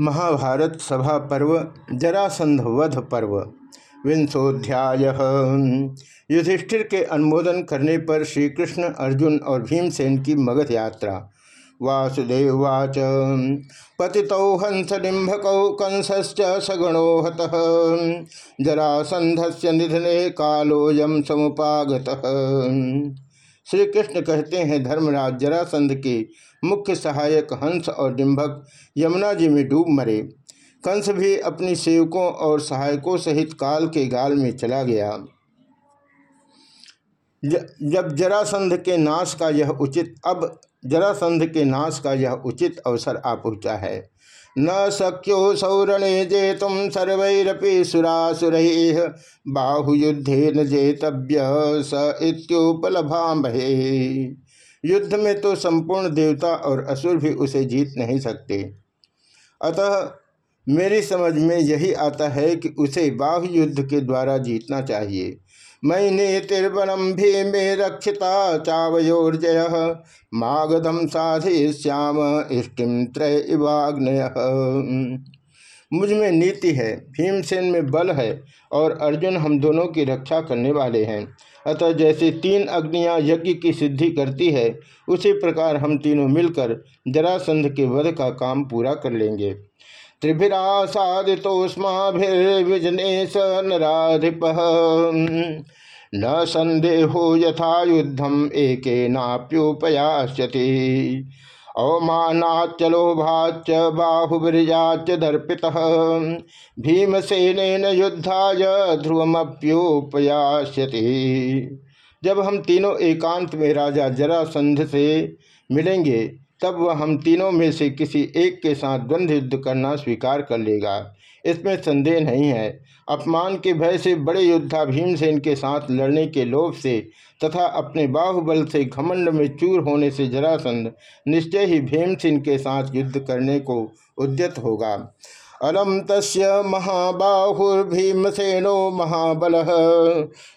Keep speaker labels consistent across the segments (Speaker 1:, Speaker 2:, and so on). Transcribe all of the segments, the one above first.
Speaker 1: महाभारत सभा पर्व, जरासंध वध पर्व। विंशोध्याय। युधिष्ठिर के अनुमोदन करने पर श्री कृष्ण अर्जुन और भीमसेन की मगध यात्रा। वासुदेववाच पतितौ हंस डिम्भकौ कंसश्च सगणो हतः जरासंधस्य निधने कालोयम समुपागतः। श्री कृष्ण कहते हैं, धर्मराज जरासंध के मुख्य सहायक हंस और डिम्भक यमुना जी में डूब मरे। कंस भी अपनी सेवकों और सहायकों सहित काल के गाल में चला गया। जब जरासंध के नाश का यह उचित, अब जरासंध के नाश का यह उचित अवसर आ पहुँचा है। न शक्यो सौरणे जे तुम सर्वरपि सुरासुर बाहुयुद्धे न जेतव्य स युद्ध में तो संपूर्ण देवता और असुर भी उसे जीत नहीं सकते। अतः मेरी समझ में यही आता है कि उसे बाह्य युद्ध के द्वारा जीतना चाहिए। मैने तिरवनम भी में रक्षिता चावयोर्जय। मागधम साधे श्याम इष्टिम त्रय इवाग्नय। मुझमें नीति है, भीमसेन में बल है, और अर्जुन हम दोनों की रक्षा करने वाले हैं। अतः जैसे तीन अग्नियाँ यज्ञ की सिद्धि करती है, उसी प्रकार हम तीनों मिलकर जरासंध के वध का काम पूरा कर लेंगे। त्रिभिरासादितोस्माभिर्विजने स नाधिप न संदेहो यथा युद्धम एक नाप्योपयास्यति। अवमानाच्चलोभाच बाहुबिजाच दर्पित। भीमसेन युद्धाय ध्रुवमप्योपयास्यति। जब हम तीनों एकांत में राजा जरासंध से मिलेंगे तब वह हम तीनों में से किसी एक के साथ द्वंद्व युद्ध करना स्वीकार कर लेगा। इसमें संदेह नहीं है। अपमान के भय से बड़े योद्धा भीमसेन के साथ लड़ने के लोभ से तथा अपने बाहुबल से घमंड में चूर होने से जरासंध निश्चय ही भीमसेन के साथ युद्ध करने को उद्यत होगा। अलम तस् महाबाहुर्भीमसेनो महाबल।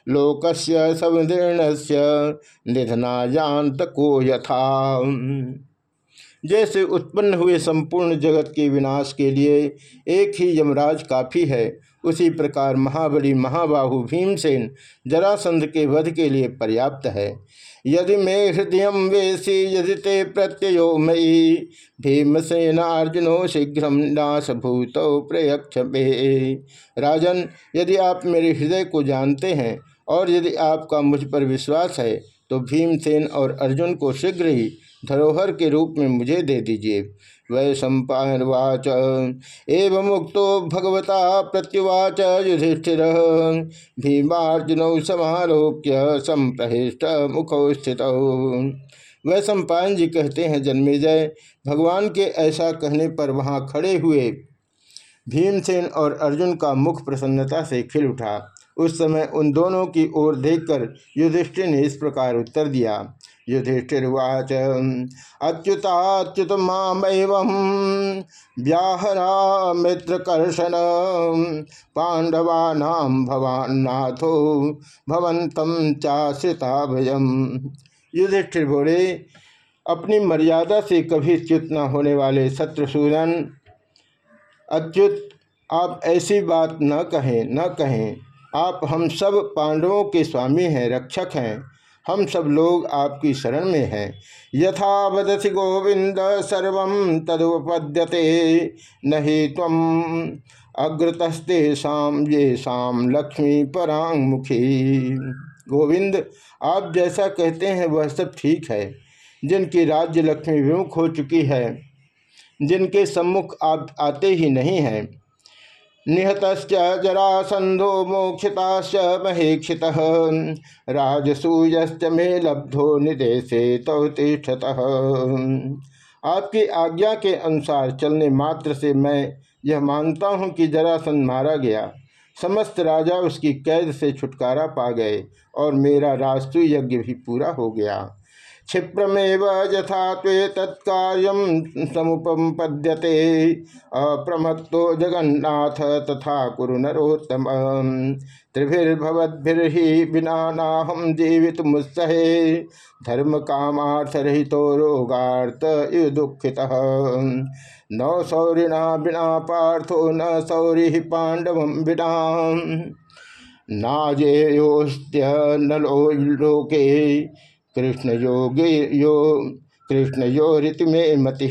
Speaker 1: लोकस्य समीर्ण से निधना जानत को यथा। जैसे उत्पन्न हुए संपूर्ण जगत के विनाश के लिए एक ही यमराज काफ़ी है। उसी प्रकार महाबली महाबाहु भीमसेन जरासंध के वध के लिए पर्याप्त है। यदि मे हृदय वेशी यदि ते प्रत्ययो मयी भीमसेनार्जुनो शीघ्र नाश भूत प्रयक्ष राजन, यदि आप मेरे हृदय को जानते हैं और यदि आपका मुझ पर विश्वास है तो भीमसेन और अर्जुन को शीघ्र ही धरोहर के रूप में मुझे दे दीजिए। वै सम्पावाच एवं मुक्तो भगवता प्रत्युवाच युधिष्ठिर। भीमार्जुन समारोक्य संप्रहिष्ट मुखो स्थित। वह सम्पायन जी कहते हैं, जन्मेजय, भगवान के ऐसा कहने पर वहाँ खड़े हुए भीमसेन और अर्जुन का मुख प्रसन्नता से खिल उठा। उस समय उन दोनों की ओर देखकर युधिष्ठिर ने इस प्रकार उत्तर दिया। युधिष्ठिर्वाच, अच्युताच्युत मामव व्याहरा मित्रकर्षण पांडवानाम भवान्नाथो भवंतम चाश्रिता भयम युधिष्ठिर बोले, अपनी मर्यादा से कभी च्युत न होने वाले शत्रुसूदन, अच्युत, आप ऐसी बात न कहें न कहें। आप हम सब पांडवों के स्वामी हैं, रक्षक हैं। हम सब लोग आपकी शरण में हैं। यथा वदसी गोविंद सर्व तदुपद्यते नहीं तम अग्रतस्ते शाम ये शाम लक्ष्मी परांगमुखी गोविंद, आप जैसा कहते हैं, वह सब ठीक है। जिनकी राज्य लक्ष्मी विमुख हो चुकी है, जिनके सम्मुख आप आते ही नहीं हैं निहत जरासंधो मोक्षिताश्च महेक्षित। राजसूयश्च मे लब्धो निदेशे तव तिष्ठत। आपकी आज्ञा के अनुसार चलने मात्र से मैं यह मानता हूँ कि जरासंध मारा गया। समस्त राजा उसकी कैद से छुटकारा पा गए और मेरा राजसु यज्ञ भी पूरा हो गया। क्षिप्रमेव यथा त्वे तत्कार्य समुपद्यते अप्रमत्तो जगन्नाथ तथा कुरु नरोत्तम। त्रिभिर्भवद्भिर्हि विना नाहम जीवित मुत्सहे धर्म कामार्थरहितो रोगार्थ इव दुखित। न सौरिणा बिना पार्थो, न सौरि पांडव बिना नाजेयोस्त्य नलो लोके कृष्ण योगे यो, कृष्ण यो ऋतु में मति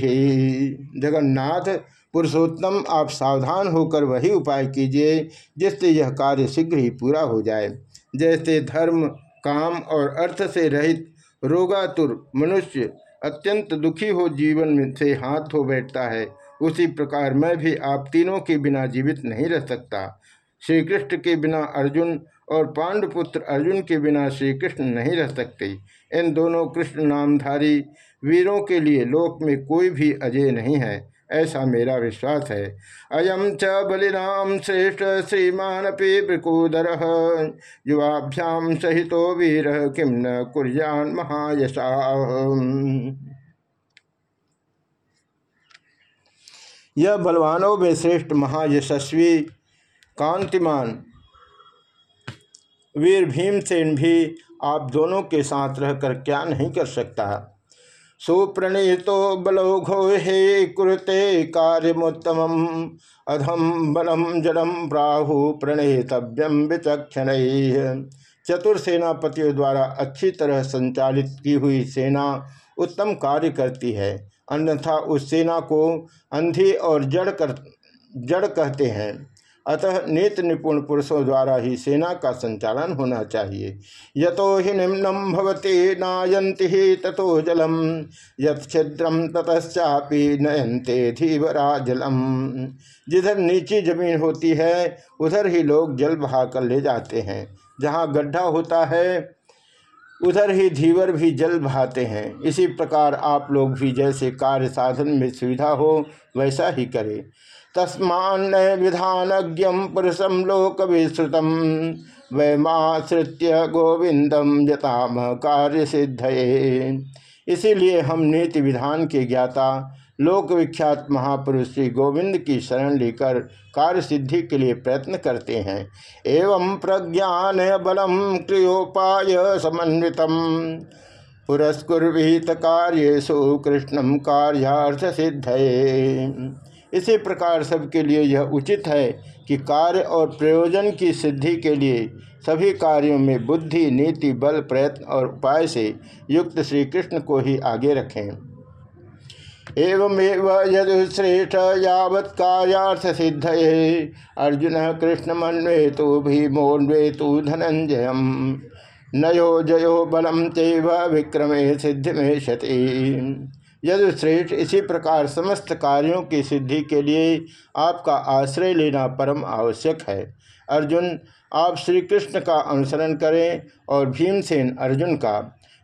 Speaker 1: जगन्नाथ पुरुषोत्तम, आप सावधान होकर वही उपाय कीजिए, जिससे यह कार्य शीघ्र ही पूरा हो जाए। जैसे धर्म, काम और अर्थ से रहित रोगातुर मनुष्य अत्यंत दुखी हो जीवन में से हाथ धो बैठता है, उसी प्रकार मैं भी आप तीनों के बिना जीवित नहीं रह सकता। श्री कृष्ण के बिना अर्जुन और पांडुपुत्र अर्जुन के बिना श्री कृष्ण नहीं रह सकते। इन दोनों कृष्ण नामधारी वीरों के लिए लोक में कोई भी अजय नहीं है, ऐसा मेरा विश्वास है। अयम च बलिनाम श्रेष्ठ श्रीमान पे ब्रिकूदर युवाभ्याम सहितो वीर किम न कुर्यान महायशा। यह बलवानों में श्रेष्ठ महायशस्वी कांतिमान वीर भीमसेन भी आप दोनों के साथ रहकर क्या नहीं कर सकता? सुप्रणीतो बलौघो हे कुरुते कार्यमोत्तम अधम बलम जलम प्राहु प्रणेतव्यम विचक्षण। चतुर सेनापतियों द्वारा अच्छी तरह संचालित की हुई सेना उत्तम कार्य करती है। अन्यथा उस सेना को अंधी और जड़ कर, जड़ कहते हैं। अतः नेत निपुण पुरुषों द्वारा ही सेना का संचालन होना चाहिए। यतो ही निम्नम भवते नायंति ही तथो जलम यद्रम ततश्चापी नयंते धीवरा जलम जिधर नीची ज़मीन होती है, उधर ही लोग जल बहा कर ले जाते हैं। जहाँ गड्ढा होता है, उधर ही धीवर भी जल बहाते हैं। इसी प्रकार आप लोग भी जैसे कार्य साधन में सुविधा हो, वैसा ही करें। तस्मान्न विधानज्ञम पुरुषम लोक विश्रुतम वैमाश्रित्य गोविंदम यताम कार्य सिद्ध इसीलिए हम नीति विधान के ज्ञाता लोक विख्यात महापुरुष श्री गोविंद की शरण लेकर कार्य सिद्धि के लिए प्रयत्न करते हैं। एवं प्रज्ञान बलम क्रियोपाय समन्वित पुरस्कुर्वित कार्येशु कृष्णम कार्यार्थ सिद्ध इसी प्रकार सबके लिए यह उचित है कि कार्य और प्रयोजन की सिद्धि के लिए सभी कार्यों में बुद्धि, नीति, बल, प्रयत्न और उपाय से युक्त श्री कृष्ण को ही आगे रखें। एवमेव यदुश्रेष्ठ यावत् कार्यार्थ सिद्ध अर्जुन कृष्ण मन्वे तो भीमोन्वे तो धनंजय नयो जयो बलम तेव विक्रमे सिद्धि में क्षति यदि श्रेष्ठ इसी प्रकार समस्त कार्यों की सिद्धि के लिए आपका आश्रय लेना परम आवश्यक है। अर्जुन, आप श्री कृष्ण का अनुसरण करें और भीमसेन अर्जुन का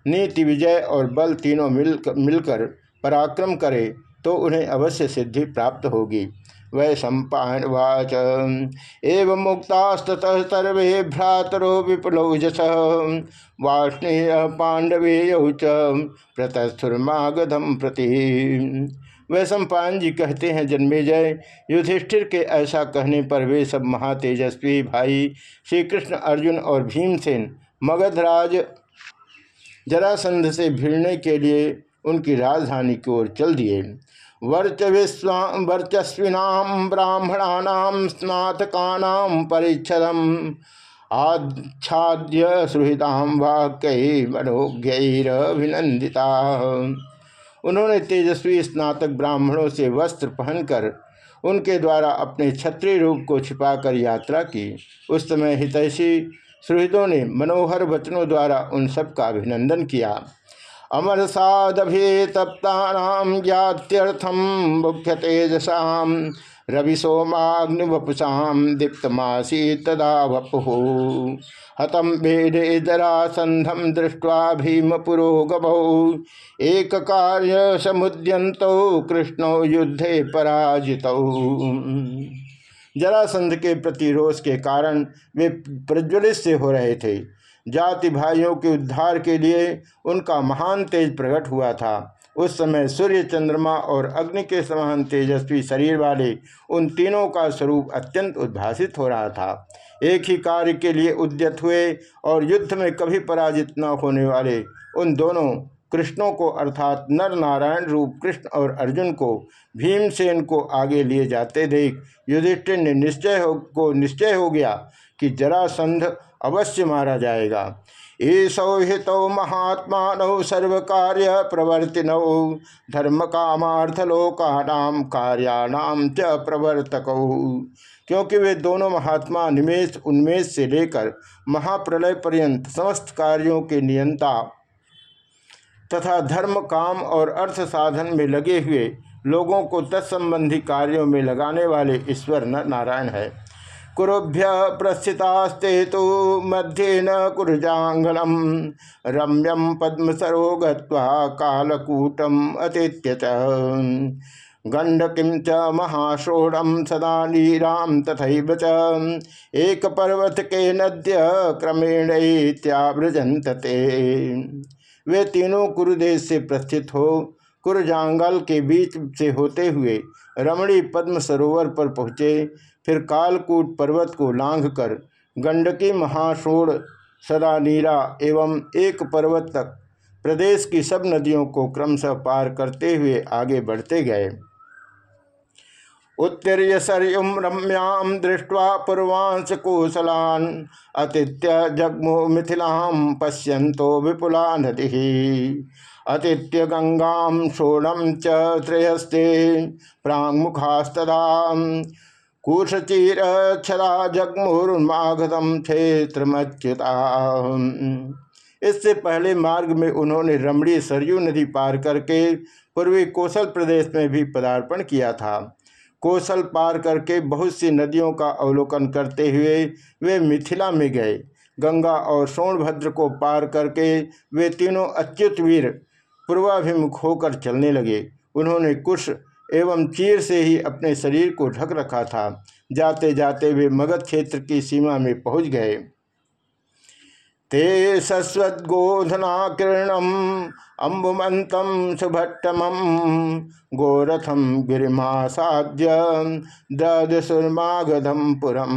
Speaker 1: नीति विजय और बल तीनों मिल मिलकर पराक्रम करें तो उन्हें अवश्य सिद्धि प्राप्त होगी। वै सम्पावाच एवं मुक्तास्त सर्वे भ्रातरो विपुलौजस वाष्णेय पांडवे च प्रतस्थुर्मागधम प्रति। वै सम्पान जी कहते हैं, जन्मेजय, युधिष्ठिर के ऐसा कहने पर वे सब महातेजस्वी भाई श्री कृष्ण अर्जुन और भीमसेन मगधराज जरासंध से भिड़ने के लिए उनकी राजधानी की ओर चल दिए। वर्च वर्चस्विनाम ब्राह्मणानाम स्नातकानाम आच्छाद्य सुहृदाम वाक्य मनोज्ञरभिनंदिता उन्होंने तेजस्वी स्नातक ब्राह्मणों से वस्त्र पहनकर उनके द्वारा अपने छत्री रूप को छिपाकर यात्रा की। उस समय हितैषी सुहृदों ने मनोहर वचनों द्वारा उन सब का अभिनंदन किया। अमर साधभे तप्ता ज्ञात्यर्थम मुख्य तेजसा, रवि सोमाग्निवपुषा दीप्तमासी तदा वपु। हतम भेदे जरासंधम दृष्ट्वा भीम पुरोगभौ एक कार्य समुद्यंतो कृष्ण युद्धे पराजित। जरासंध के प्रति रोष के कारण वे प्रज्वलित से हो रहे थे। जाति भाइयों के उद्धार के लिए उनका महान तेज प्रकट हुआ था। उस समय सूर्य चंद्रमा और अग्नि के समान तेजस्वी शरीर वाले उन तीनों का स्वरूप अत्यंत उद्भासित हो रहा था। एक ही कार्य के लिए उद्यत हुए और युद्ध में कभी पराजित न होने वाले उन दोनों कृष्णों को अर्थात नर नारायण रूप कृष्ण और अर्जुन को भीमसेन को आगे लिए जाते देख युधिष्ठिर ने निश्चय हो को निश्चय हो गया कि जरासंध अवश्य मारा जाएगा। ईसौ हितौ महात्मा सर्व कार्य प्रवर्तिनौ धर्म कामार्थलोकानाम कार्याणाम च प्रवर्तक। क्योंकि वे दोनों महात्मा निमेश उन्मेष से लेकर महाप्रलय पर्यंत समस्त कार्यों के नियंता तथा धर्म, काम और अर्थ साधन में लगे हुए लोगों को तत्संबंधी कार्यों में लगाने वाले ईश्वर नारायण है। कुरुभ्य प्रस्थितास्ते तो मध्ये न कुरजांगलम रम्यम पद्म सरो गालकूटम अतिथ्य गंडकिम च महाशोड़म सदा नीराम तथा च। एक पर्वत के नद्य क्रमेण त्याव्रजंतते वे तीनों कुरुदेश से प्रस्थित हो, कुरजांगल के बीच से होते हुए रमणी पद्म सरोवर पर पहुँचे। फिर कालकूट पर्वत को लांघ कर गंडकी महाशोड़ सदा नीरा एवं एक पर्वत तक प्रदेश की सब नदियों को क्रमशः पार करते हुए आगे बढ़ते गए। उत्तीर्य सरयुम रम्याम दृष्ट्वा पूर्वांश कुशलान अतिथ्य जगमो मिथिलाम पश्यंतो विपुला नदी। अतिथ्य गंगा शोणम च त्रयस्ते प्रांगमुखास्तदा कुशचीर छदा जगमुर्मागतम क्षेत्रमच्युता। इससे पहले मार्ग में उन्होंने रमणी सरयू नदी पार करके पूर्वी कौशल प्रदेश में भी पदार्पण किया था। कौशल पार करके बहुत सी नदियों का अवलोकन करते हुए वे मिथिला में गए। गंगा और सोनभद्र को पार करके वे तीनों अच्युत वीर पूर्वाभिमुख होकर चलने लगे। उन्होंने कुश एवं चीर से ही अपने शरीर को ढक रखा था। जाते जाते वे मगध क्षेत्र की सीमा में पहुँच गए। ते सस्वद्गोधनाकीर्णम अम्बुमंतम सुभट्टम गोरथम गिरिमा साध्य ददसुर्मागधम पुरम।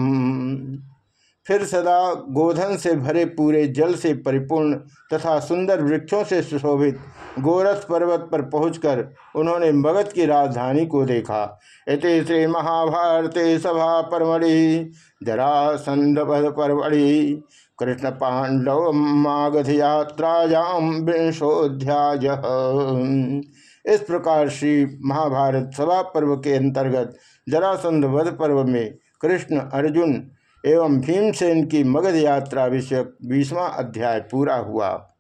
Speaker 1: फिर सदा गोधन से भरे पूरे जल से परिपूर्ण तथा सुंदर वृक्षों से सुशोभित गोरथ पर्वत पर पहुंचकर उन्होंने मगध की राजधानी को देखा। इति श्री महाभारते सभा परमढ़ि जरासंधवध परमढ़ि कृष्ण पांडव मागध यात्रायाम विंशोध्याय इस प्रकार श्री महाभारत सभा पर्व के अंतर्गत जरासंध वध पर्व में कृष्ण, अर्जुन एवं भीमसेन की मगध यात्रा विषय बीसवां अध्याय पूरा हुआ।